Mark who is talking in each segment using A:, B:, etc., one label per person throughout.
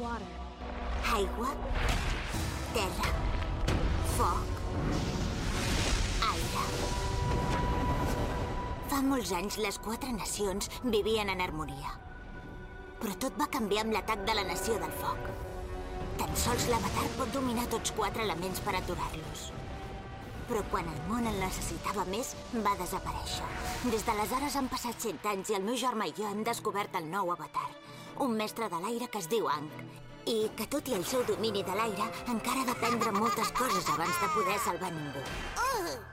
A: Water.
B: Aigua, terra, foc, aire. Fa molts anys les quatre nacions vivien en harmonia. Però tot va canviar amb l'atac de la nació del foc. Tan sols l'avatar pot dominar tots quatre elements per aturar-los. Però quan el món el necessitava més, va desaparèixer. Des d'aleshores han passat cent anys i el meu germà i jo hem descobert el nou avatar. Un mestre de l'aire que es diu Ang. I que, tot i el seu domini de l'aire, encara ha d'aprendre moltes coses abans de poder salvar ningú.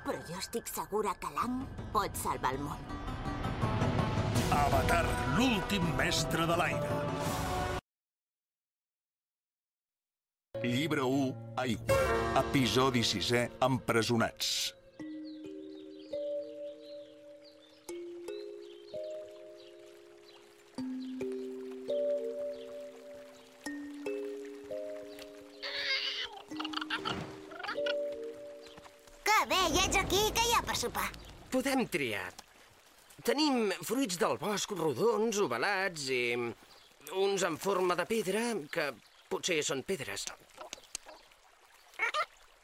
B: Però jo estic segura que l'Ang pot salvar el món.
C: Avatar, l'últim mestre de l'aire.
D: Llibre 1, Aigua. Episodi 6è, Empresonats.
B: Sopar?
E: Podem triar. Tenim fruits del bosc rodons, ovalats i uns en forma de pedra, que potser són pedres.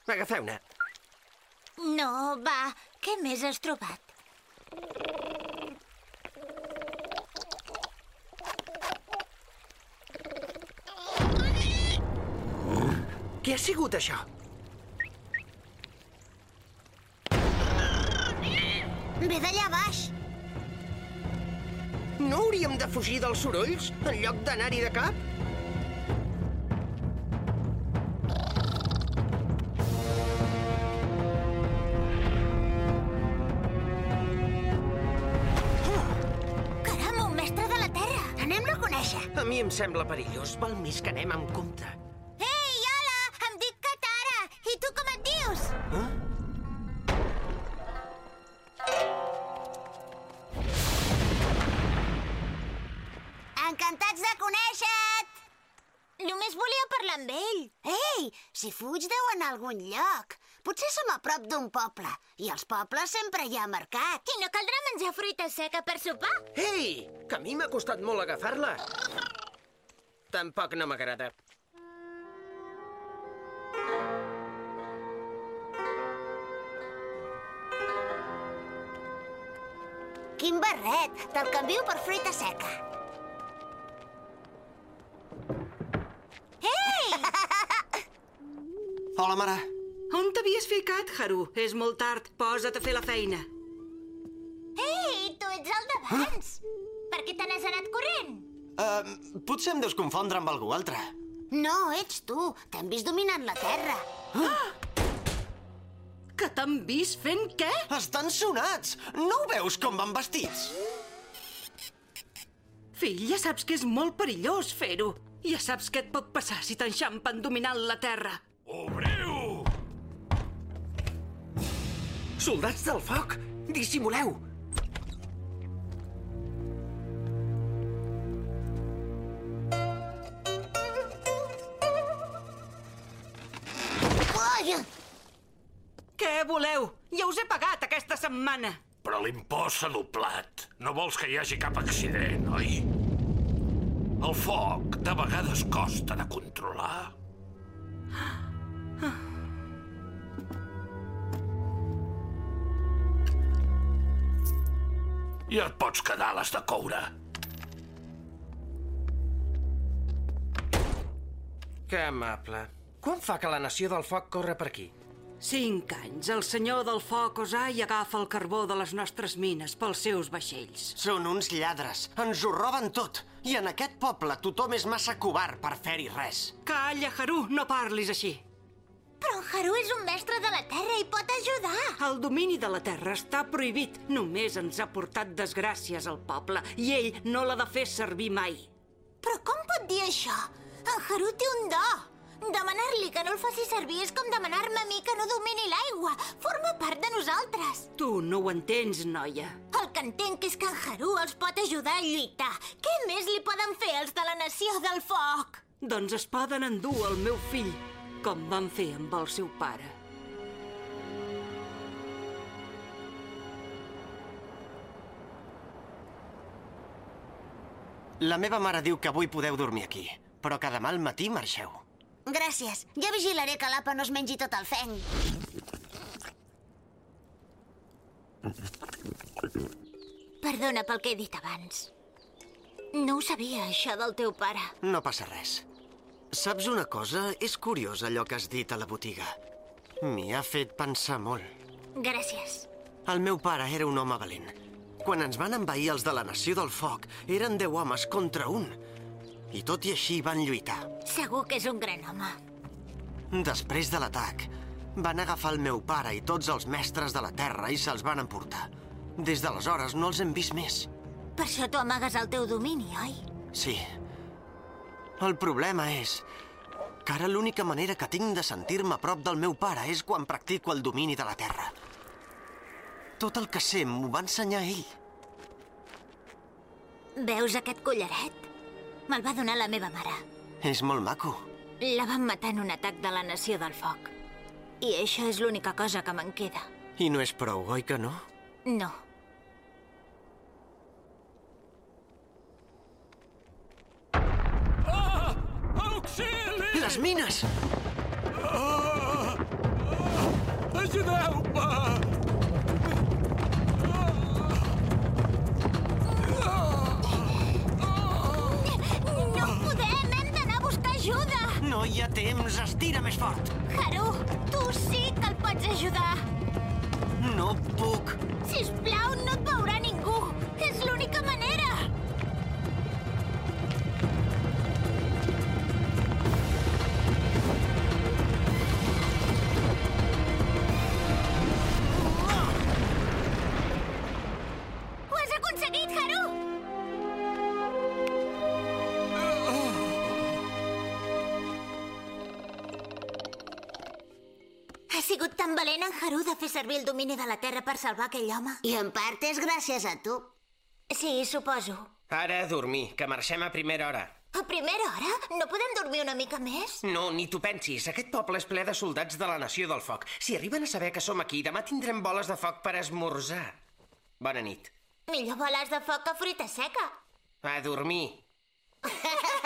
E: Agafeu-ne.
B: No, va, què més has trobat?
E: Què ha sigut això?
B: Ve d'allà baix.
E: No hauríem de fugir dels sorolls en lloc d'anar-hi de cap?
B: Conèixer.
E: A mi em sembla perillós. Val més que anem amb compte.
B: Encantats de conèixer-te! Només volia parlar amb ell. Ei, si fuig deu anar a algun lloc. Potser som a prop d'un poble. I als pobles sempre hi ha mercat. I no caldrà menjar fruita seca per sopar?
E: Ei, que a mi m'ha costat molt agafar-la. Tampoc no m'agrada.
B: Quin barret! Te'l canvio per fruita seca.
F: Hola, mare.
G: On t'havies ficat, Haru? És molt tard. Posa't a fer la feina.
B: Ei, tu ets el d'abans! Per què te n'has anat corrent?
F: Uh, potser em deus confondre amb algú altre.
B: No, ets tu. T'hem vist dominant la terra.
G: Que t'han vist fent què?
F: Estan sonats! No ho veus com van vestits?
G: Fill, ja saps que és molt perillós fer-ho. Ja saps què et pot passar si t'enxampen dominant la terra.
C: Obriu!
E: Soldats del foc, dissimuleu!
B: Ui!
G: Què voleu? Ja us he pagat aquesta setmana.
C: Però l'impost s'ha doblat. No vols que hi hagi cap accident, oi? El foc de vegades costa de controlar. I et pots quedar les de coure.
E: Que amable. Quan fa que la nació del foc corre per aquí?
G: Cinc anys. El senyor del foc Osai agafa el carbó de les nostres mines pels seus vaixells.
F: Són uns lladres. Ens ho roben tot. I en aquest poble tothom és massa covard per fer-hi res.
G: Calla, Haru, no parlis així.
B: Però en Haru és un mestre de la terra i pot ajudar.
G: El domini de la terra està prohibit. Només ens ha portat desgràcies al poble i ell no l'ha de fer servir mai.
B: Però com pot dir això? En Haru té un do. Demanar-li que no el faci servir és com demanar-me a mi que no domini l'aigua. Forma part de nosaltres.
G: Tu no ho entens, noia.
B: El que entenc és que en Haru els pot ajudar a lluitar. Què més li poden fer els de la nació del foc?
G: Doncs es poden endur el meu fill, com van fer amb el seu pare.
F: La meva mare diu que avui podeu dormir aquí. però que demà al matí marxeu.
B: Gràcies. Jo vigilaré que l'apa no es mengi tot el fenc. Perdona pel que he dit abans. No ho sabia, això del teu pare.
F: No passa res. Saps una cosa? És curiós allò que has dit a la botiga. M'hi ha fet pensar molt.
B: Gràcies.
F: El meu pare era un home valent. Quan ens van envair els de la Nació del Foc, eren deu homes contra un. I tot i així van lluitar.
B: Segur que és un gran home.
F: Després de l'atac, van agafar el meu pare i tots els mestres de la Terra i se'ls van emportar. Des d'aleshores no els hem vist més.
B: Per això tu amagues el teu domini, oi?
F: Sí. El problema és que ara l'única manera que tinc de sentir-me a prop del meu pare és quan practico el domini de la Terra. Tot el que sé m'ho va ensenyar ell.
B: Veus aquest collaret? Me'l va donar la meva mare.
F: És molt maco.
B: La van matar en un atac de la Nació del Foc. I això és l'única cosa que me'n queda.
F: I no és prou, oi que no?
B: No.
C: Auxili!
F: Les mines!
C: Ajudeu-me!
B: Ajuda!
F: No hi ha temps, estira més fort.
B: Haru, tu sí que el pots ajudar!
F: No puc.
B: Sisplau, no et servir el domini de la Terra per salvar aquell home. I en part és gràcies a tu. Sí, suposo.
E: Ara a dormir, que marxem a primera hora.
B: A primera hora? No podem dormir una mica més?
E: No, ni t'ho pensis. Aquest poble és ple de soldats de la Nació del Foc. Si arriben a saber que som aquí, demà tindrem boles de foc per esmorzar. Bona nit.
B: Millor boles de foc que fruita seca.
E: A dormir.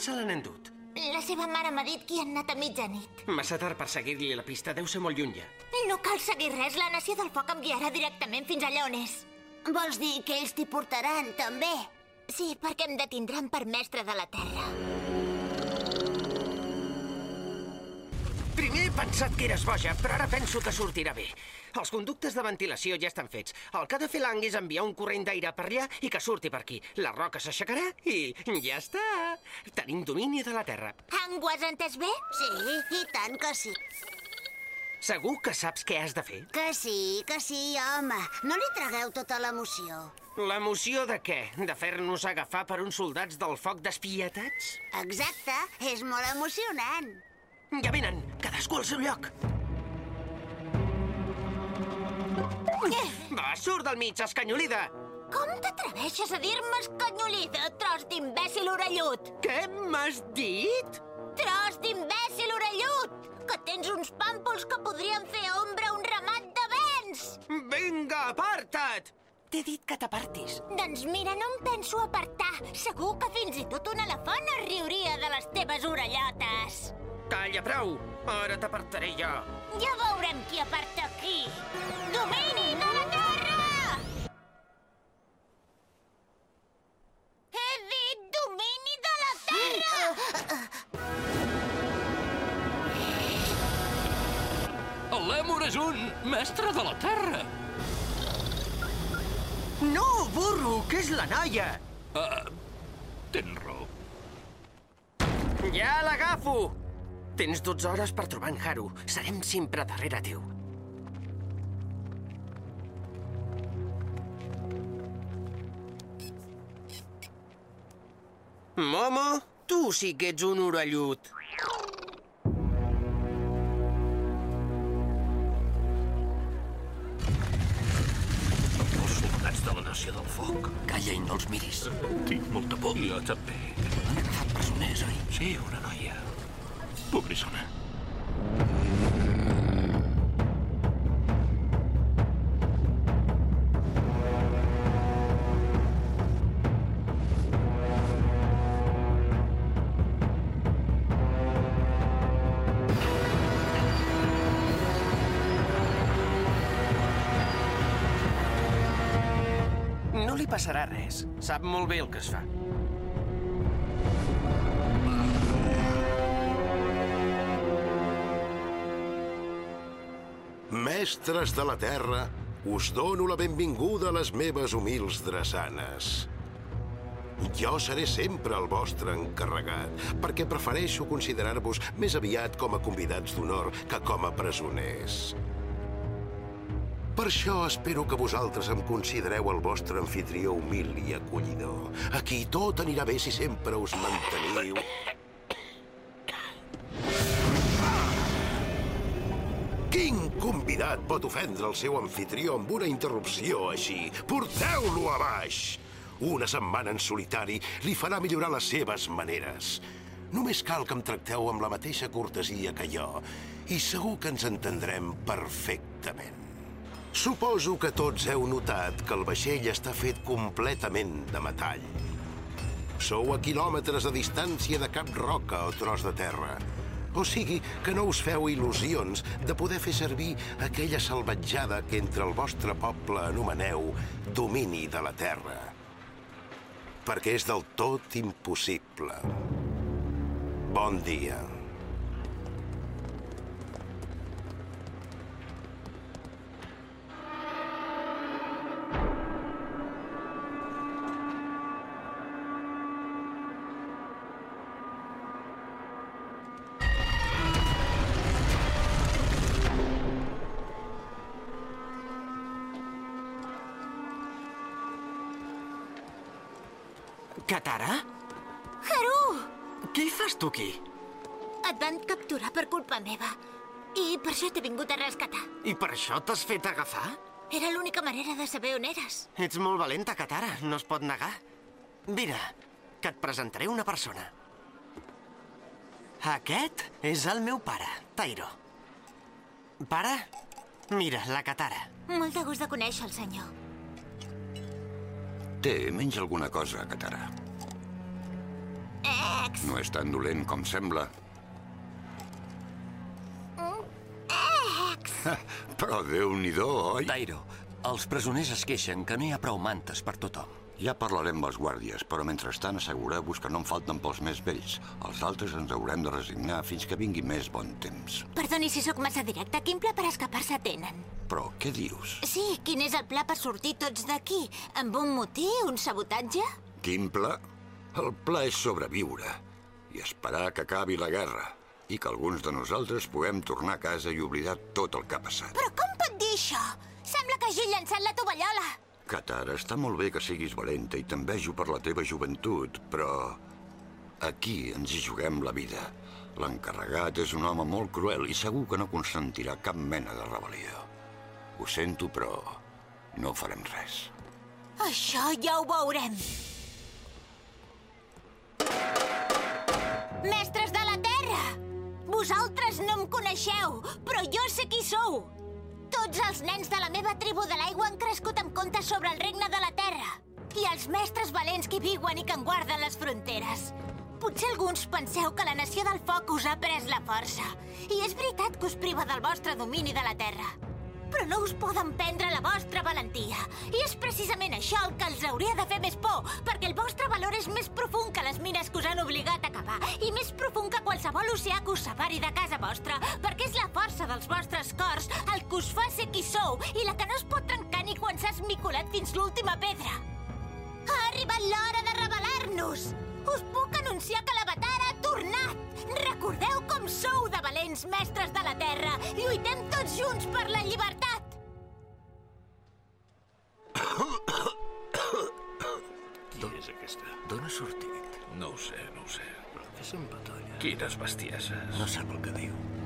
B: se l'han endut? La seva mare m'ha dit que hi han anat a mitjanit.
E: Massa tard per seguir-li la pista. Deu ser molt lluny ja.
B: No cal seguir res. La Nació del Foc em guiarà directament fins allà on és. Vols dir que ells t'hi portaran, també? Sí, perquè em detindran per mestre de la Terra.
E: He pensat que eres boja, però ara penso que sortirà bé. Els conductes de ventilació ja estan fets. El que ha de fer l'Ang és enviar un corrent d'aire per allà i que surti per aquí. La roca s'aixecarà i ja està. Tenim domini de la Terra.
B: Ang, ho has entès bé?
A: Sí, i tant que sí.
E: Segur que saps què has de fer?
A: Que sí, que sí, home. No li tragueu tota l'emoció.
E: L'emoció de què? De fer-nos agafar per uns soldats del foc despietats?
A: Exacte, és molt emocionant.
E: Ja venen, cadascú al seu lloc. Va, surt del mig, escanyolida!
B: Com t'atreveixes a dir-me escanyolida, tros d'imbècil orellut?
E: Què m'has dit?
B: Tros d'imbècil orellut! Que tens uns pàmpols que podrien fer ombra a un ramat de vents!
E: Vinga, aparta't! T'he dit que t'apartis.
B: Doncs mira, no em penso apartar. Segur que fins i tot un elefant es riuria de les teves orellotes.
E: Calla, prou! Ara t'apartaré jo.
B: Ja veurem qui aparta aquí. Domini de la Terra!
C: He dit domini de la Terra! El lèmur és un mestre de la Terra!
E: No, burro, que és la noia!
C: Uh, tens raó.
E: Ja l'agafo! Tens 12 hores per trobar en Haru. Serem sempre darrere teu. Momo, tu sí que ets un orellut.
C: Els soldats de la Nació del Foc.
F: Calla i no els miris.
C: Tinc molta por. Jo també.
F: Han agafat presoners, oi?
C: Sí, una Pobrissona.
E: No li passarà res. Sap molt bé el que es fa.
H: Mestres de la Terra, us dono la benvinguda a les meves humils drassanes. Jo seré sempre el vostre encarregat, perquè prefereixo considerar-vos més aviat com a convidats d'honor que com a presoners. Per això espero que vosaltres em considereu el vostre anfitrió humil i acollidor. Aquí tot anirà bé si sempre us manteniu... Quin convidat pot ofendre el seu anfitrió amb una interrupció així? Porteu-lo a baix! Una setmana en solitari li farà millorar les seves maneres. Només cal que em tracteu amb la mateixa cortesia que jo i segur que ens entendrem perfectament. Suposo que tots heu notat que el vaixell està fet completament de metall. Sou a quilòmetres de distància de cap roca o tros de terra. O sigui que no us feu il·lusions de poder fer servir aquella salvatjada que entre el vostre poble anomeneu domini de la terra. Perquè és del tot impossible. Bon dia.
E: Katara?
B: Haru!
E: Què hi fas tu aquí?
B: Et van capturar per culpa meva. I per això t'he vingut a rescatar.
E: I per això t'has fet agafar?
B: Era l'única manera de saber on eres.
E: Ets molt valenta, Katara. No es pot negar. Mira, que et presentaré una persona. Aquest és el meu pare, Tairo. Pare, mira, la Katara.
B: Molt de gust de conèixer el senyor.
I: Té, menja alguna cosa, Katara.
B: Ex!
I: No és tan dolent com sembla.
B: Ex!
I: Però déu-n'hi-do, oi?
F: Tairo, els presoners es queixen que no hi ha prou mantes per tothom.
I: Ja parlarem amb els guàrdies, però mentrestant assegureu-vos que no en falten pels més vells. Els altres ens haurem de resignar fins que vingui més bon temps.
B: Perdoni si sóc massa directa. Quin pla per escapar-se tenen?
I: Però què dius?
B: Sí, quin és el pla per sortir tots d'aquí? Amb un motí? Un sabotatge?
I: Quin pla? El pla és sobreviure i esperar que acabi la guerra i que alguns de nosaltres puguem tornar a casa i oblidar tot el que ha passat.
B: Però com pot dir això? Sembla que hagi llançat la tovallola.
I: Katara, està molt bé que siguis valenta i t'envejo per la teva joventut, però aquí ens hi juguem la vida. L'encarregat és un home molt cruel i segur que no consentirà cap mena de rebel·lió. Ho sento, però no farem res.
B: Això ja ho veurem. Mestres de la Terra! Vosaltres no em coneixeu, però jo sé qui sou. Tots els nens de la meva tribu de l'aigua han crescut amb contes sobre el regne de la Terra. I els mestres valents que viuen i que en guarden les fronteres. Potser alguns penseu que la nació del foc us ha pres la força. I és veritat que us priva del vostre domini de la Terra. Però no us poden prendre la vostra valentia. I és precisament això el que els hauria de fer més por, perquè el vostre valor és més profund que les mines que us han obligat a lava i més profund que qualsevol oceà que us separi de casa vostra, perquè és la força dels vostres cors el que us fa ser qui sou i la que no es pot trencar ni quan s'ha esmicolat fins l'última pedra. Ha arribat l'hora de revelar-nos! Us puc anunciar que l'Avatar ha tornat! Recordeu com sou de valents mestres de la Terra! Lluitem tots junts per la llibertat!
C: Qui és aquesta?
J: D'on ha sortit?
C: No ho sé, no ho sé.
J: Què s'empatolla?
C: Quines bestieses.
J: No sap el que diu.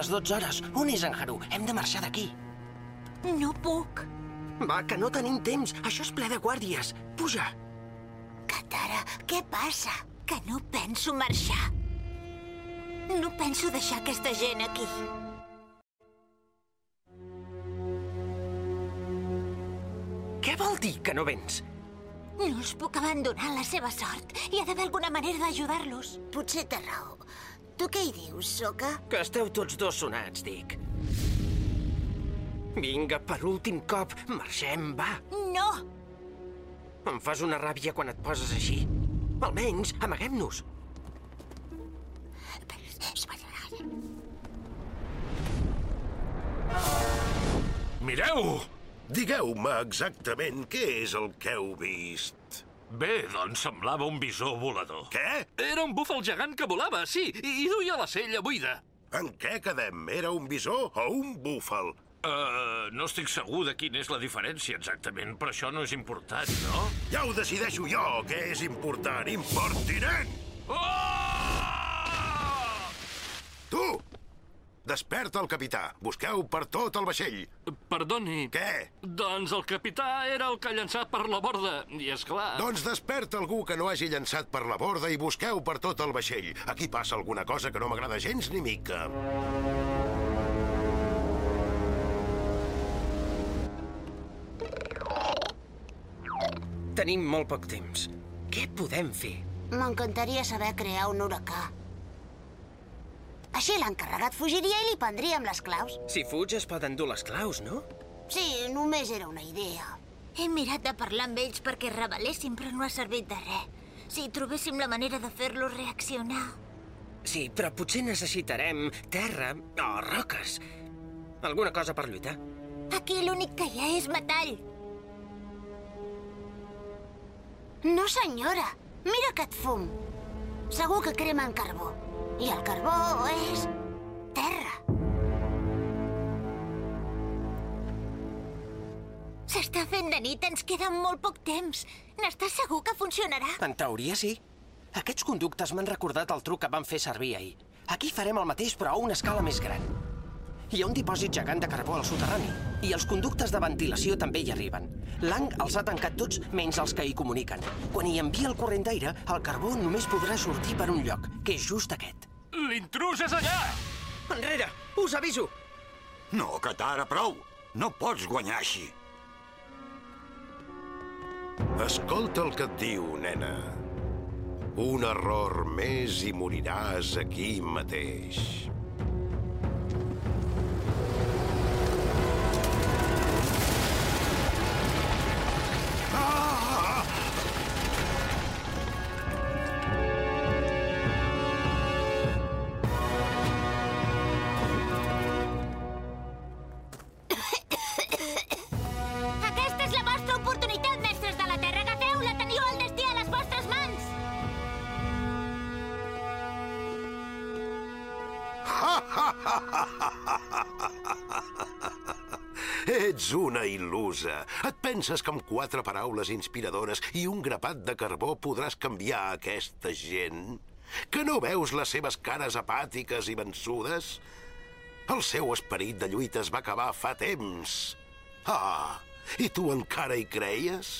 E: Les 12 hores. On és en Haru? Hem de marxar d'aquí.
B: No puc.
E: Va, que no tenim temps. Això és ple de guàrdies. Puja.
B: Katara, què passa? Que no penso marxar. No penso deixar aquesta gent aquí.
E: Què vol dir que no vens?
B: No els puc abandonar a la seva sort. Hi ha d'haver alguna manera d'ajudar-los.
A: Potser té raó. Tu què hi dius, Soka?
E: Que esteu tots dos sonats, dic. Vinga, per últim cop, marxem, va.
B: No!
E: Em fas una ràbia quan et poses així. Almenys, amaguem-nos.
C: Mireu!
H: Digueu-me exactament què és el que heu vist.
C: Bé, doncs semblava un bisó volador.
H: Què?
J: Era un búfal gegant que volava, sí, i, i duia la sella buida.
H: En què quedem? Era un bisó o un búfal?
C: Uh, no estic segur de quina és la diferència exactament, però això no és important, no?
H: Ja ho decideixo jo, què és important. Impertinent!
C: Oh!
H: Tu! Desperta el capità. Busqueu per tot el vaixell.
J: Perdoni.
H: Què?
J: Doncs el capità era el que ha llançat per la borda, i és clar...
H: Doncs desperta algú que no hagi llançat per la borda i busqueu per tot el vaixell. Aquí passa alguna cosa que no m'agrada gens ni mica.
E: Tenim molt poc temps. Què podem fer?
A: M'encantaria saber crear un huracà. Així l'encarregat fugiria i li prendríem les claus.
E: Si fuig es poden dur les claus, no?
A: Sí, només era una idea.
B: He mirat de parlar amb ells perquè es rebel·lessin, però no ha servit de res. Si trobéssim la manera de fer-los reaccionar...
E: Sí, però potser necessitarem terra o roques. Alguna cosa per lluitar.
B: Aquí l'únic que hi ha és metall.
A: No, senyora. Mira aquest fum. Segur que cremen carbó. I el carbó és... terra.
B: S'està fent de nit, ens queda molt poc temps. N'estàs segur que funcionarà?
E: En teoria, sí. Aquests conductes m'han recordat el truc que van fer servir ahir. Aquí farem el mateix, però a una escala més gran. Hi ha un dipòsit gegant de carbó al soterrani, i els conductes de ventilació també hi arriben. L'Ang els ha tancat tots, menys els que hi comuniquen. Quan hi envia el corrent d'aire, el carbó només podrà sortir per un lloc, que és just aquest.
J: L'intrus és allà!
E: Enrere! Us aviso!
I: No, Katara, prou! No pots guanyar així.
H: Escolta el que et diu, nena. Un error més i moriràs aquí mateix. Ets una il·lusa. Et penses que amb quatre paraules inspiradores i un grapat de carbó podràs canviar aquesta gent? Que no veus les seves cares apàtiques i vençudes? El seu esperit de lluita es va acabar fa temps. Ah, i tu encara hi creies?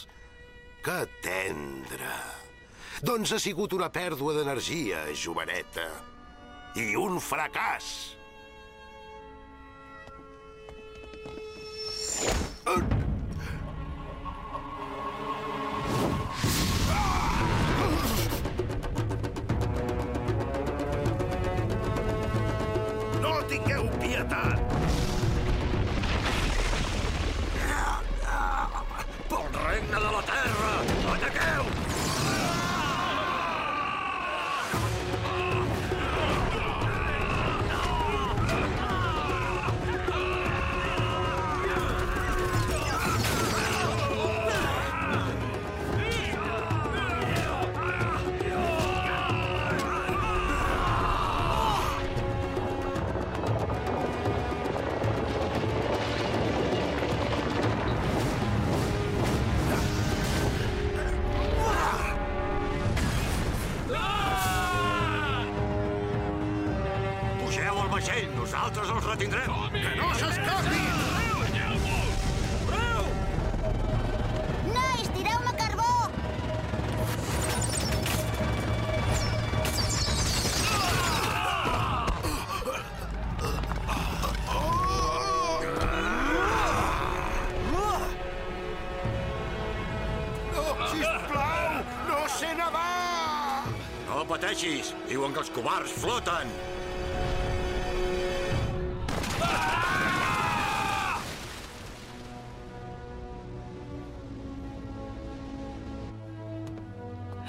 H: Que tendre. Doncs ha sigut una pèrdua d'energia, joveneta. I un fracàs.
I: Retindrem. Que no s'escapi!
A: Nois, tireu-me carbó!
H: Sé nedar!
I: No pateixis, diuen que els covards floten.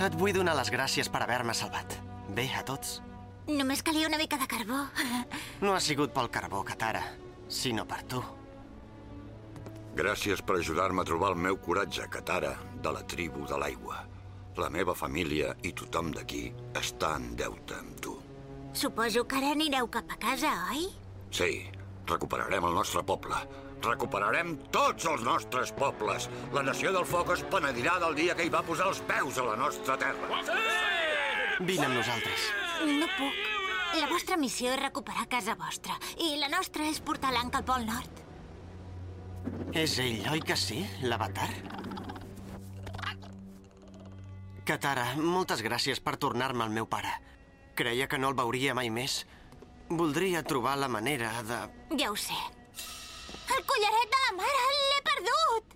F: Et vull donar les gràcies per haver-me salvat. Bé, a tots.
B: Només calia una mica de carbó.
F: No ha sigut pel carbó, Katara, sinó per tu.
I: Gràcies per ajudar-me a trobar el meu coratge, Katara, de la tribu de l'aigua. La meva família i tothom d'aquí està en deute amb tu.
B: Suposo que ara anireu cap a casa, oi?
I: Sí, recuperarem el nostre poble. Recuperarem tots els nostres pobles. La Nació del Foc es penedirà del dia que hi va posar els peus a la nostra terra.
F: Vine amb nosaltres.
B: No puc. La vostra missió és recuperar casa vostra i la nostra és portar l'Anca al Pol Nord.
F: És ell, oi que sí, l'avatar? Katara, moltes gràcies per tornar-me al meu pare. Creia que no el veuria mai més. Voldria trobar la manera de...
B: Ja ho sé. El collaret de la mare l'he perdut!